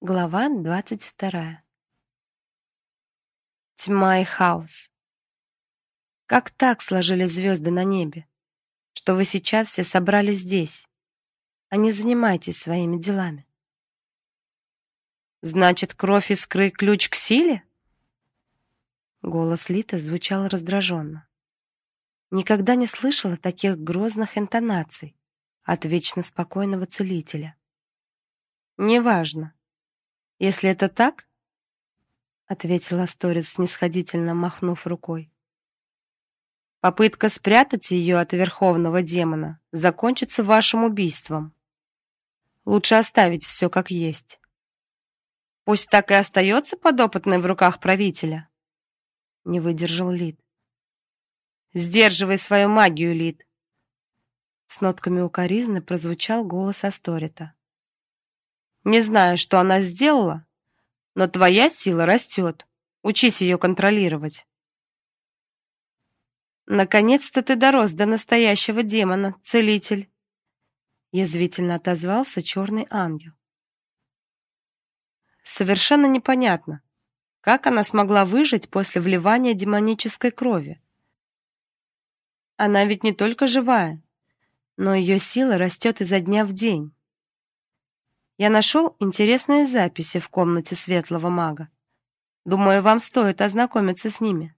Глава двадцать вторая. Тьма и хаос. Как так сложились звезды на небе, что вы сейчас все собрались здесь, а не занимаетесь своими делами? Значит, кровь искры ключ к силе? Голос Литы звучал раздраженно. Никогда не слышала таких грозных интонаций от вечно спокойного целителя. Неважно. Если это так, ответила Сторис, снисходительно махнув рукой. Попытка спрятать ее от верховного демона закончится вашим убийством. Лучше оставить все как есть. Пусть так и остается подопытной в руках правителя. Не выдержал Лид. Сдерживай свою магию, Лид. С нотками укоризны прозвучал голос Асторита. Не знаю, что она сделала, но твоя сила растет. Учись ее контролировать. Наконец-то ты дорос до настоящего демона, целитель. Язвительно отозвался черный ангел. Совершенно непонятно, как она смогла выжить после вливания демонической крови. Она ведь не только живая, но ее сила растет изо дня в день. Я нашел интересные записи в комнате светлого мага. Думаю, вам стоит ознакомиться с ними.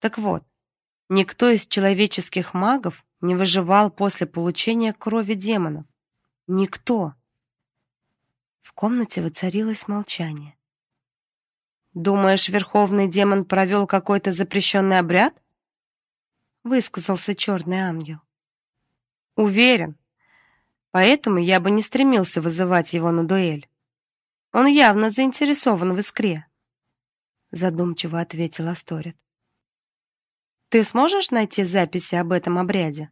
Так вот, никто из человеческих магов не выживал после получения крови демонов. Никто. В комнате воцарилось молчание. Думаешь, верховный демон провел какой-то запрещенный обряд? высказался черный ангел. Уверен, Поэтому я бы не стремился вызывать его на дуэль. Он явно заинтересован в искре, задумчиво ответил Асторет. Ты сможешь найти записи об этом обряде?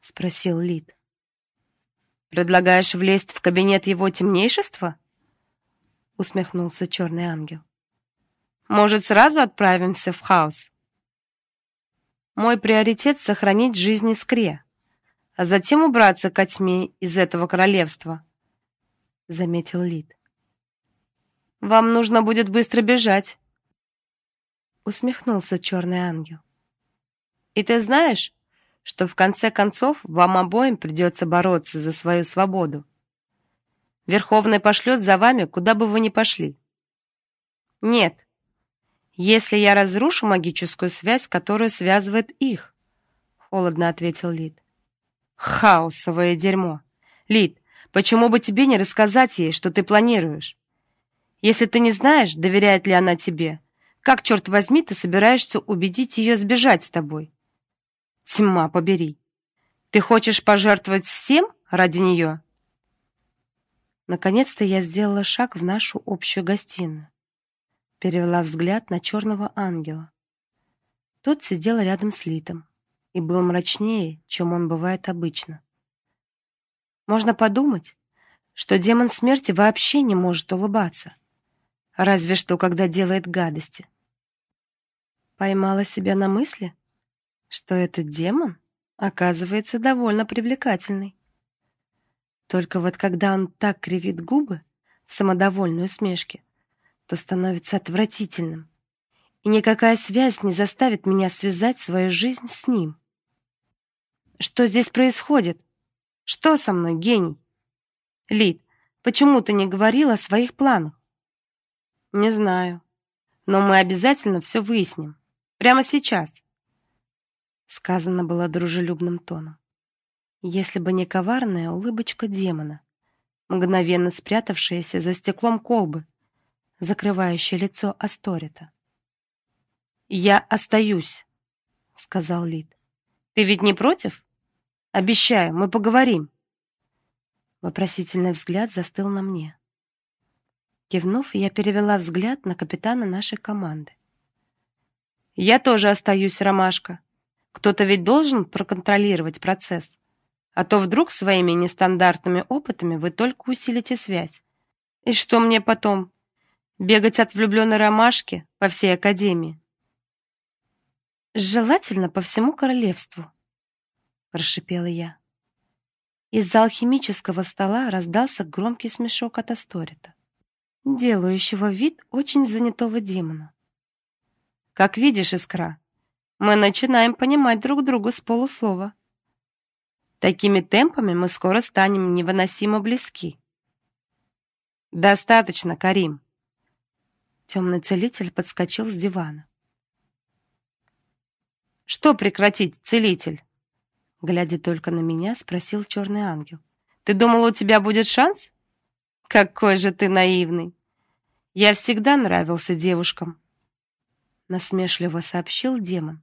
спросил Лид. Предлагаешь влезть в кабинет его темнейшества? усмехнулся черный ангел. Может, сразу отправимся в хаос? Мой приоритет сохранить жизнь Искре а затем убраться ко тьме из этого королевства, заметил Лид. Вам нужно будет быстро бежать, усмехнулся черный ангел. И ты знаешь, что в конце концов вам обоим придется бороться за свою свободу. Верховный пошлет за вами, куда бы вы ни пошли. Нет. Если я разрушу магическую связь, которая связывает их, холодно ответил Лид. Хаосовое дерьмо. Лид, почему бы тебе не рассказать ей, что ты планируешь? Если ты не знаешь, доверяет ли она тебе, как черт возьми ты собираешься убедить ее сбежать с тобой? Тьма побери. Ты хочешь пожертвовать всем ради нее?» Наконец-то я сделала шаг в нашу общую гостиную. Перевела взгляд на черного ангела. Тот сидел рядом с Литом и был мрачнее, чем он бывает обычно. Можно подумать, что демон смерти вообще не может улыбаться, разве что когда делает гадости. Поймала себя на мысли, что этот демон оказывается довольно привлекательный. Только вот когда он так кривит губы в самодовольной усмешке, то становится отвратительным. И никакая связь не заставит меня связать свою жизнь с ним. Что здесь происходит? Что со мной, гений? Лид, почему ты не говорил о своих планах? Не знаю, но мы обязательно все выясним. Прямо сейчас. Сказано было дружелюбным тоном. Если бы не коварная улыбочка демона, мгновенно спрятавшаяся за стеклом колбы, закрывающая лицо Асторита. Я остаюсь, сказал Лид. Ты ведь не против? Обещаю, мы поговорим. Вопросительный взгляд застыл на мне. Кивнув, я перевела взгляд на капитана нашей команды. Я тоже остаюсь, Ромашка. Кто-то ведь должен проконтролировать процесс. А то вдруг своими нестандартными опытами вы только усилите связь. И что мне потом? Бегать от влюбленной ромашки по всей академии? Желательно по всему королевству, прошипела я. Из-за алхимического стола раздался громкий смешок от Асторита, делающего вид очень занятого демона. Как видишь, Искра, мы начинаем понимать друг друга с полуслова. Такими темпами мы скоро станем невыносимо близки. Достаточно, Карим. Темный целитель подскочил с дивана. Что прекратить, целитель? Глядя только на меня, спросил черный ангел. Ты думал, у тебя будет шанс? Какой же ты наивный. Я всегда нравился девушкам. Насмешливо сообщил демон,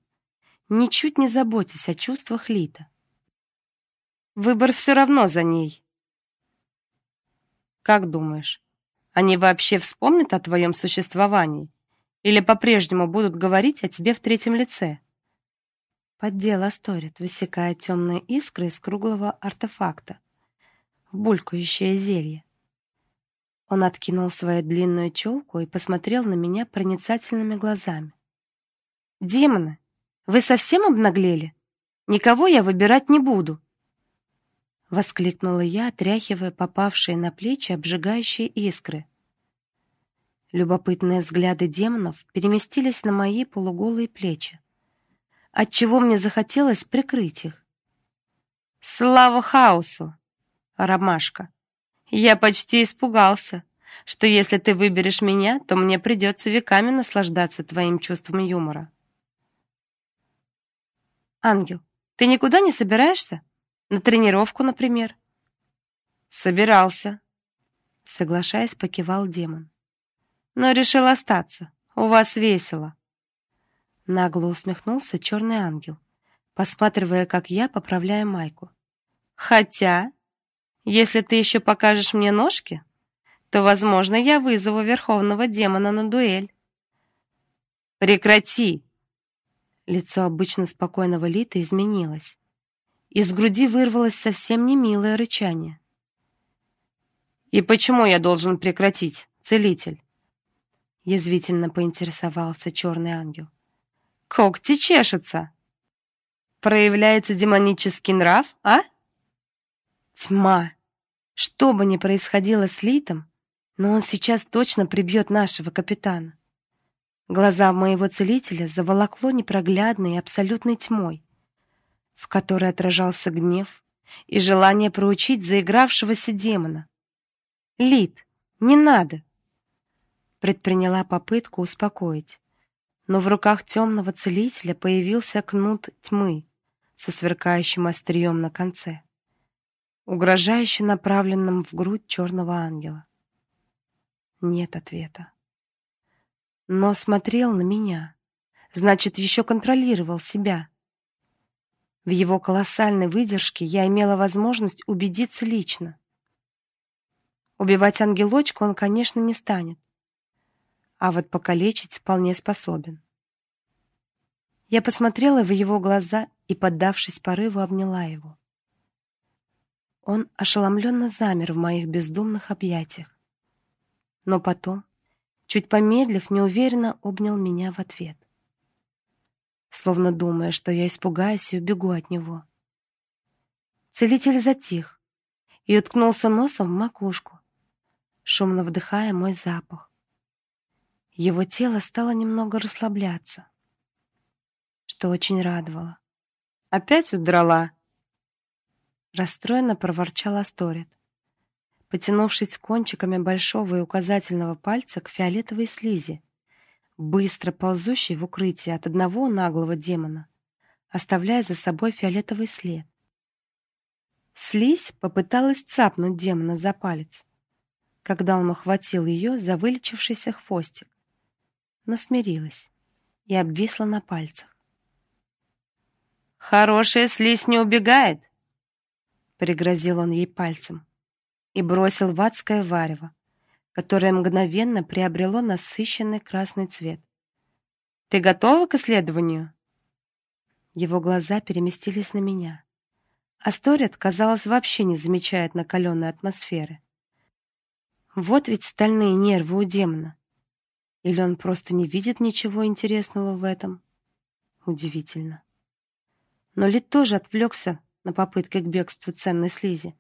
ничуть не заботясь о чувствах Лита. Выбор все равно за ней. Как думаешь, они вообще вспомнят о твоем существовании или по-прежнему будут говорить о тебе в третьем лице? Поддел Асторит, высекая темные искры из круглого артефакта в булькающее зелье. Он откинул свою длинную челку и посмотрел на меня проницательными глазами. «Демоны, вы совсем обнаглели? Никого я выбирать не буду!» Воскликнула я, отряхивая попавшие на плечи обжигающие искры. Любопытные взгляды демонов переместились на мои полуголые плечи отчего мне захотелось прикрыть их. Слава хаосу, ромашка. Я почти испугался, что если ты выберешь меня, то мне придется веками наслаждаться твоим чувством юмора. Ангел, ты никуда не собираешься? На тренировку, например? Собирался, соглашаясь, покивал демон. Но решил остаться. У вас весело. Нагло усмехнулся черный ангел, посматривая, как я поправляю майку. Хотя, если ты еще покажешь мне ножки, то, возможно, я вызову верховного демона на дуэль. Прекрати. Лицо обычно спокойного Лита изменилось. Из груди вырвалось совсем не милое рычание. И почему я должен прекратить, целитель? Язвительно поинтересовался черный ангел. Когти чешутся. Проявляется демонический нрав, а? Тьма. Что бы ни происходило с Литом, но он сейчас точно прибьет нашего капитана. Глаза моего целителя заволокло непроглядной абсолютной тьмой, в которой отражался гнев и желание проучить заигравшегося демона. Лит, не надо, предприняла попытку успокоить но в руках темного целителя появился кнут тьмы со сверкающим острием на конце, угрожающе направленным в грудь черного ангела. Нет ответа. Но смотрел на меня, значит, еще контролировал себя. В его колоссальной выдержке я имела возможность убедиться лично. Убивать ангелочку он, конечно, не станет а вот покалечить вполне способен. Я посмотрела в его глаза и, поддавшись порыву, обняла его. Он ошеломленно замер в моих бездумных объятиях. Но потом, чуть помедлив, неуверенно обнял меня в ответ. Словно думая, что я испугаюсь и убегу от него. Целитель затих и уткнулся носом в макушку, шумно вдыхая мой запах. Его тело стало немного расслабляться, что очень радовало. Опять удрала. Расстроенно проворчал Асторет, потянувшись кончиками большого и указательного пальца к фиолетовой слизи, быстро ползущей в укрытие от одного наглого демона, оставляя за собой фиолетовый след. Слизь попыталась цапнуть демона за палец, когда он ухватил ее за вылечившийся хвостик но смирилась и обвисла на пальцах. Хорошая слизь не убегает, пригрозил он ей пальцем и бросил в адское варево, которое мгновенно приобрело насыщенный красный цвет. Ты готова к исследованию? Его глаза переместились на меня. Асторет, казалось, вообще не замечает накаленной атмосферы. Вот ведь стальные нервы у демона. Или он просто не видит ничего интересного в этом? Удивительно. Но Лид тоже отвлекся на попытке к бегству ценной слизи.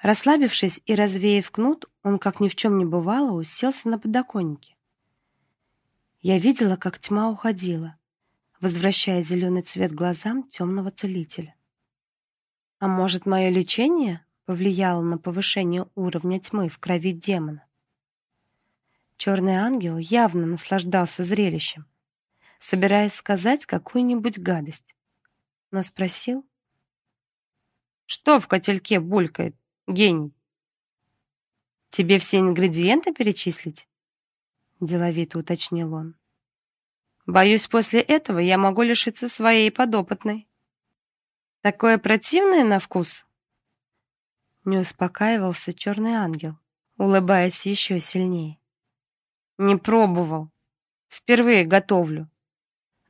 Расслабившись и развеяв кнут, он, как ни в чем не бывало, уселся на подоконнике. Я видела, как тьма уходила, возвращая зеленый цвет глазам темного целителя. А может, мое лечение повлияло на повышение уровня тьмы в крови демона? Черный ангел явно наслаждался зрелищем, собираясь сказать какую-нибудь гадость, но спросил: "Что в котельке булькает, гений? Тебе все ингредиенты перечислить?" деловито уточнил он. Боюсь, после этого я могу лишиться своей подопытной. Такое противное на вкус. Не успокаивался черный ангел, улыбаясь еще сильнее. Не пробовал. Впервые готовлю.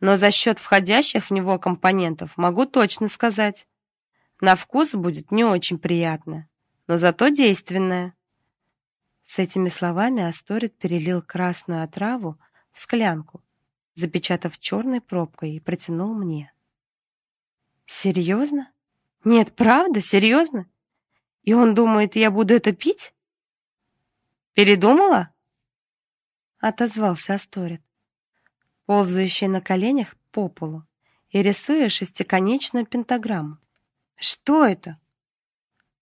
Но за счет входящих в него компонентов могу точно сказать. На вкус будет не очень приятно, но зато действенное. С этими словами Асторит перелил красную отраву в склянку, запечатав черной пробкой и протянул мне. Серьезно? Нет, правда, серьезно? И он думает, я буду это пить? Передумала? Отозвался Асторет, ползающий на коленях по полу и рисуя шестиконечную пентаграмму. Что это?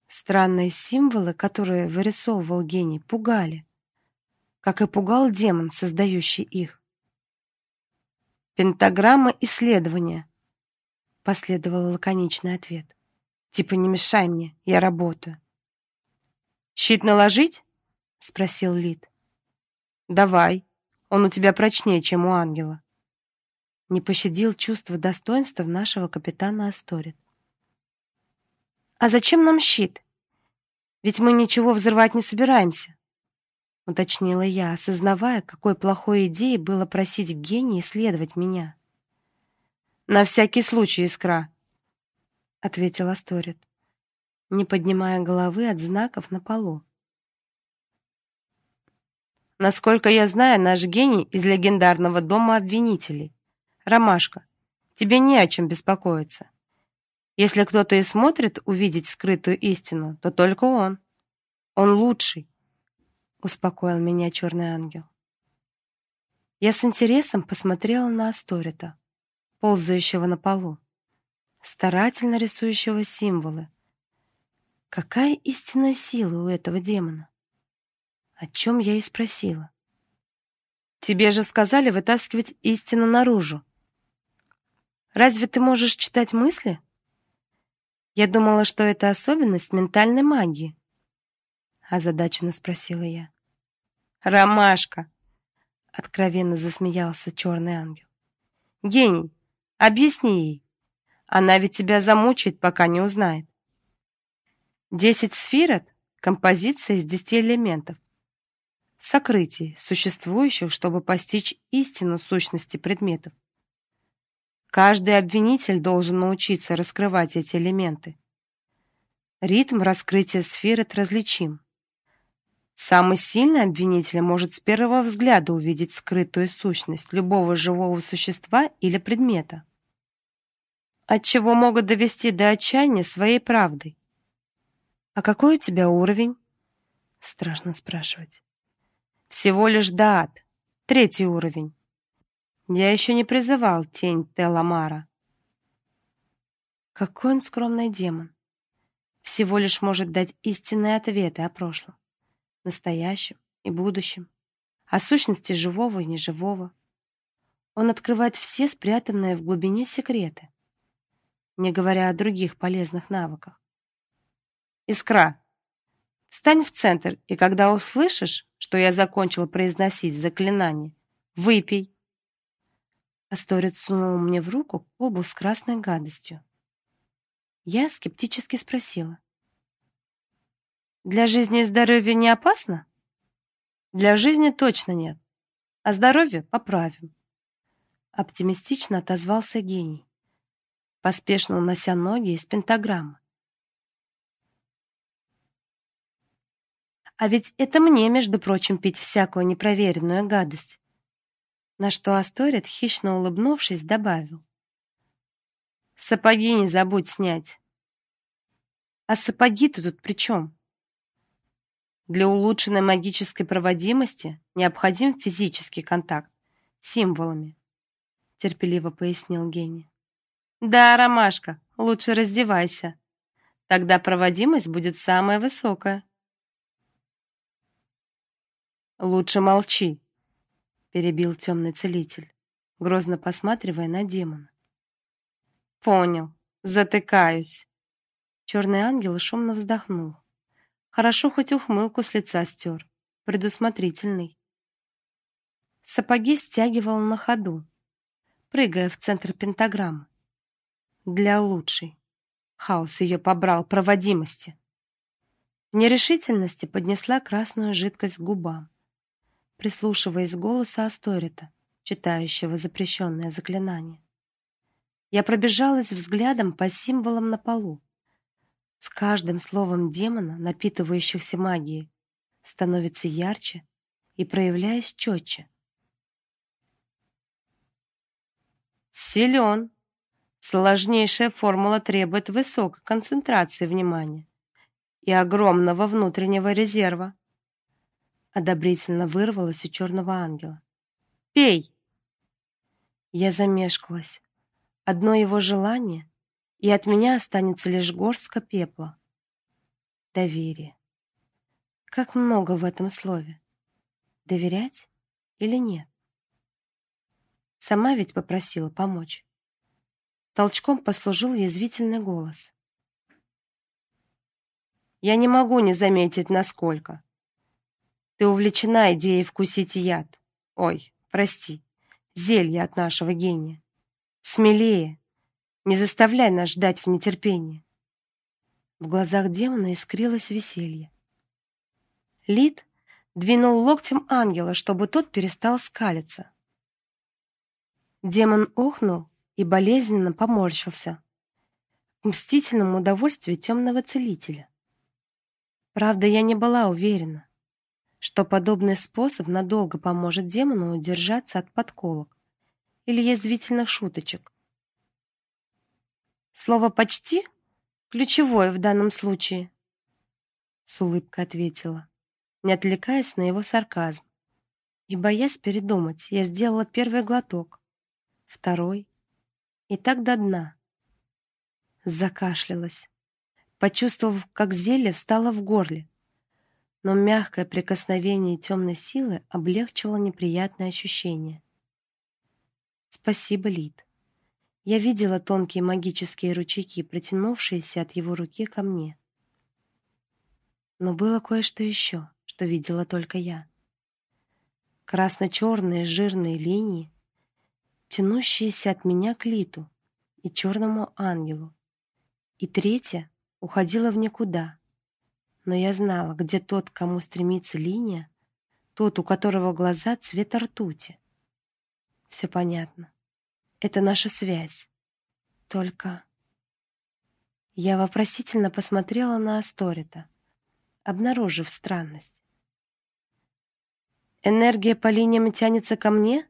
Странные символы, которые вырисовывал гений, пугали, как и пугал демон, создающий их. Пентаграмма исследования, последовал лаконичный ответ. Типа не мешай мне, я работаю. Щит наложить? спросил Лид. Давай. Он у тебя прочнее, чем у ангела. Не пощадил чувство достоинства нашего капитана Асторит. А зачем нам щит? Ведь мы ничего взрывать не собираемся, уточнила я, осознавая, какой плохой идеей было просить гения исследовать меня. На всякий случай, Искра, ответил Асторет, не поднимая головы от знаков на полу. Насколько я знаю, наш гений из легендарного дома обвинителей. Ромашка, тебе не о чем беспокоиться. Если кто-то и смотрит увидеть скрытую истину, то только он. Он лучший, успокоил меня черный ангел. Я с интересом посмотрела на Асторита ползающего на полу, старательно рисующего символы. Какая истинная сила у этого демона? О чем я и спросила. Тебе же сказали вытаскивать истину наружу. Разве ты можешь читать мысли? Я думала, что это особенность ментальной магии. озадаченно спросила я. Ромашка, откровенно засмеялся черный ангел. Гений, Объясни ей. Она ведь тебя замучает, пока не узнает. Десять сферот — композиция из десяти элементов. Сокрытий, существующих, чтобы постичь истину сущности предметов. Каждый обвинитель должен научиться раскрывать эти элементы. Ритм раскрытия сферы различим. Самый сильный обвинитель может с первого взгляда увидеть скрытую сущность любого живого существа или предмета, от чего могут довести до отчаяния своей правдой. А какой у тебя уровень? Страшно спрашивать. Всего лишь даат, третий уровень. Я еще не призывал тень Теламара. Какой он скромный демон. Всего лишь может дать истинные ответы о прошлом настоящем и будущем, о сущности живого и неживого. Он открывает все спрятанные в глубине секреты, не говоря о других полезных навыках. Искра, встань в центр, и когда услышишь, что я закончил произносить заклинание, выпей. Асторец сунул мне в руку колбу с красной гадостью. Я скептически спросила: для жизни и здоровья не опасно? Для жизни точно нет. А здоровье поправим. Оптимистично отозвался гений, поспешно унося ноги из пентаграммы. А ведь это мне, между прочим, пить всякую непроверенную гадость. На что Асторет, хищно улыбнувшись, добавил: Сапоги не забудь снять. А сапоги-то тут при чем? Для улучшенной магической проводимости необходим физический контакт с символами, терпеливо пояснил Гений. Да, Ромашка, лучше раздевайся. Тогда проводимость будет самая высокая. Лучше молчи, перебил темный целитель, грозно посматривая на демона. Понял. Затыкаюсь. Черный ангел шумно вздохнул. Хорошо хоть ухмылку с лица стер. Предусмотрительный. Сапоги стягивал на ходу, прыгая в центр пентаграммы. Для лучшей. Хаос ее побрал проводимости. В нерешительности поднесла красную жидкость к губам прислушиваясь к голосу Асторита, читающего запрещенное заклинание. Я пробежалась взглядом по символам на полу. С каждым словом демона, напитывающихся магией, становится ярче и проявляясь четче. Силен. Сложнейшая формула требует высокой концентрации внимания и огромного внутреннего резерва одобрительно вырвалось у черного ангела. Пей. Я замешкалась. Одно его желание, и от меня останется лишь горстка пепла. Доверие. Как много в этом слове. Доверять или нет? Сама ведь попросила помочь. Толчком послужил язвительный голос. Я не могу не заметить насколько. Ты увлечена идеей вкусить яд. Ой, прости, зелье от нашего гения. Смелее. Не заставляй нас ждать в нетерпении. В глазах демона искрилось веселье. Лид двинул локтем ангела, чтобы тот перестал скалиться. Демон охнул и болезненно поморщился. К мстительному удовольствию темного целителя. Правда, я не была уверена, что подобный способ надолго поможет демону удержаться от подколок или язвительных шуточек. Слово почти ключевое в данном случае, с улыбкой ответила, не отвлекаясь на его сарказм. И боясь передумать, я сделала первый глоток, второй и так до дна. Закашлялась, почувствовав, как зелье встало в горле но мягкое прикосновение темной силы облегчило неприятное ощущение. Спасибо, Лид. Я видела тонкие магические ручейки, протянувшиеся от его руки ко мне. Но было кое-что еще, что видела только я. красно черные жирные линии, тянущиеся от меня к Литу и черному ангелу. И третья уходила в никуда, но я знала, где тот, к кому стремится линия, тот, у которого глаза цвета ртути. Все понятно. Это наша связь. Только я вопросительно посмотрела на Асторита, обнаружив странность. Энергия по линиям тянется ко мне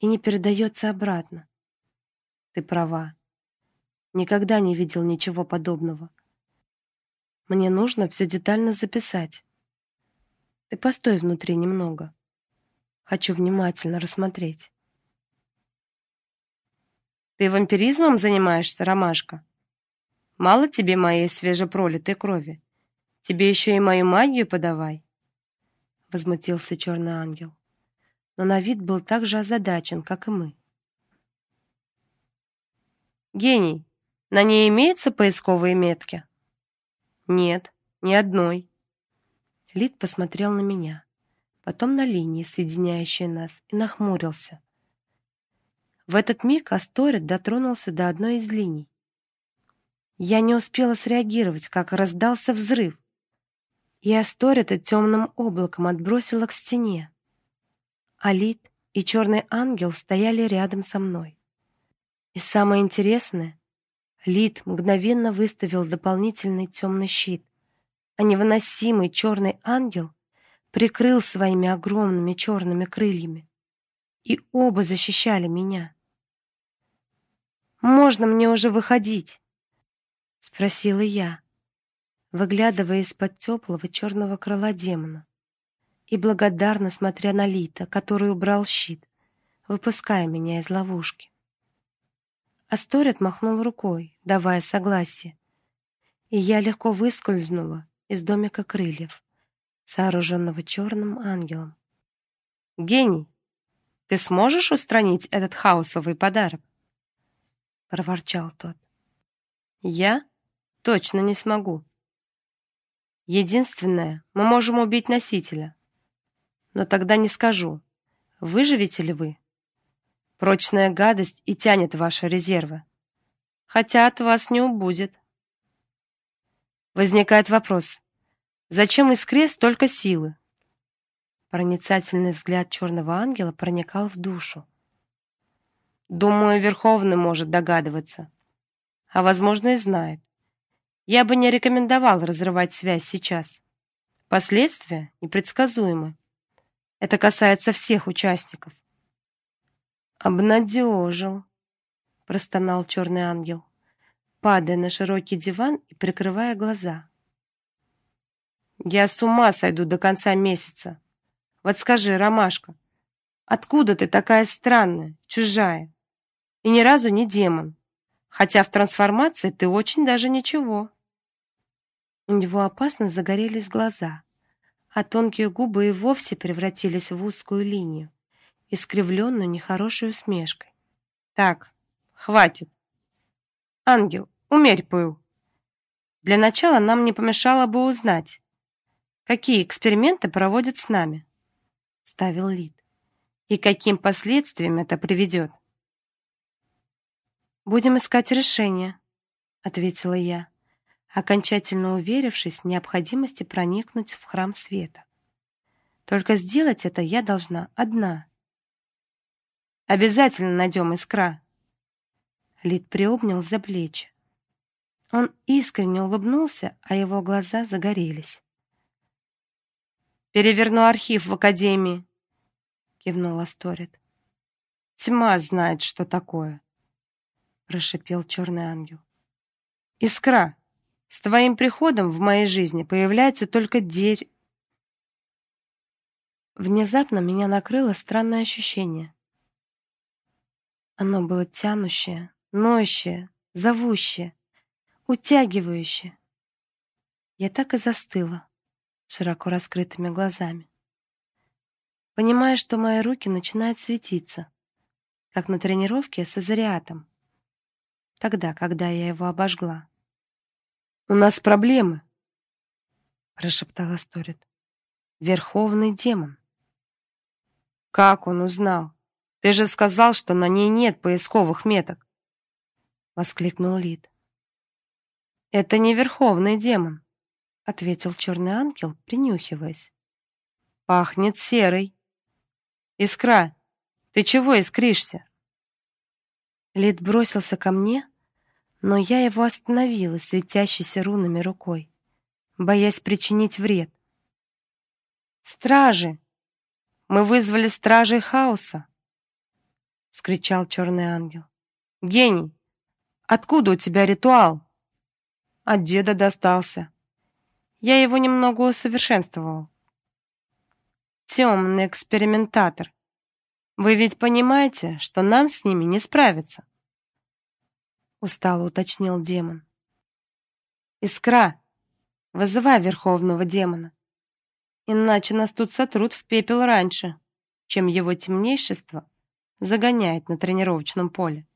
и не передается обратно. Ты права. Никогда не видел ничего подобного. Мне нужно все детально записать. Ты постой внутри немного. Хочу внимательно рассмотреть. Ты вампиризмом занимаешься, Ромашка? Мало тебе моей свежепролитой крови. Тебе еще и мою магию подавай. Возмутился черный ангел. Но на вид был так же озадачен, как и мы. Гений, на ней имеются поисковые метки? Нет, ни одной. Лид посмотрел на меня, потом на линии, соединяющие нас, и нахмурился. В этот миг Асторет дотронулся до одной из линий. Я не успела среагировать, как раздался взрыв, и Асторета темным облаком отбросило к стене. Алит и черный ангел стояли рядом со мной. И самое интересное, Лид мгновенно выставил дополнительный темный щит, а невыносимый черный ангел прикрыл своими огромными черными крыльями. И оба защищали меня. Можно мне уже выходить, спросила я, выглядывая из-под теплого черного крыла демона и благодарно смотря на Лита, который убрал щит, выпуская меня из ловушки. Асторет махнул рукой, давая согласие, и я легко выскользнула из домика крыльев, сооруженного черным ангелом. Гений, ты сможешь устранить этот хаосовый подарок? проворчал тот. Я точно не смогу. Единственное, мы можем убить носителя. Но тогда не скажу, выживете ли вы. Прочная гадость и тянет ваши резервы. Хотя от вас не убудет. Возникает вопрос: зачем искре столько силы? Проницательный взгляд черного ангела проникал в душу. Думаю, Верховный может догадываться, а возможно и знает. Я бы не рекомендовал разрывать связь сейчас. Последствия непредсказуемы. Это касается всех участников. Обнадежил, простонал черный ангел, падая на широкий диван и прикрывая глаза. Я с ума сойду до конца месяца. Вот скажи, Ромашка, откуда ты такая странная, чужая? И ни разу не демон. Хотя в трансформации ты очень даже ничего. У него опасно загорелись глаза, а тонкие губы и вовсе превратились в узкую линию, искривленную нехорошей усмешкой. Так, хватит. Ангел, умерь пыл. Для начала нам не помешало бы узнать, какие эксперименты проводят с нами, ставил Лид. И каким последствиям это приведет. Будем искать решение, ответила я окончательно уверившись в необходимости проникнуть в храм света. Только сделать это я должна одна. Обязательно найдем искра. Лид приобнял за плечи. Он искренне улыбнулся, а его глаза загорелись. Переверну архив в академии, кивнул Асторет. Тьма знает, что такое, прошипел черный ангел. Искра, с твоим приходом в моей жизни появляется только дерь. Внезапно меня накрыло странное ощущение. Оно было тянущее, ноющее, зовущее, утягивающее. Я так и застыла, широко раскрытыми глазами, понимая, что мои руки начинают светиться, как на тренировке с азариатом, тогда, когда я его обожгла. У нас проблемы, прошептала Асторет. Верховный демон. Как он узнал? Ты же сказал, что на ней нет поисковых меток, воскликнул Лид. Это не верховный демон, ответил черный ангел, принюхиваясь. Пахнет серой. Искра, ты чего искришься? Лид бросился ко мне, но я его остановила светящейся рунами рукой, боясь причинить вред. Стражи! Мы вызвали стражей хаоса, вскричал черный ангел. Гений, откуда у тебя ритуал? От деда достался. Я его немного усовершенствовал. Темный экспериментатор. Вы ведь понимаете, что нам с ними не справиться устало уточнил демон. Искра, вызывай верховного демона. Иначе нас тут сотрут в пепел раньше, чем его темнейшество загоняет на тренировочном поле.